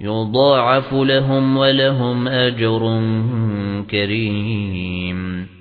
يُضَاعَفُ لَهُمْ وَلَهُمْ أَجْرٌ كَرِيمٌ.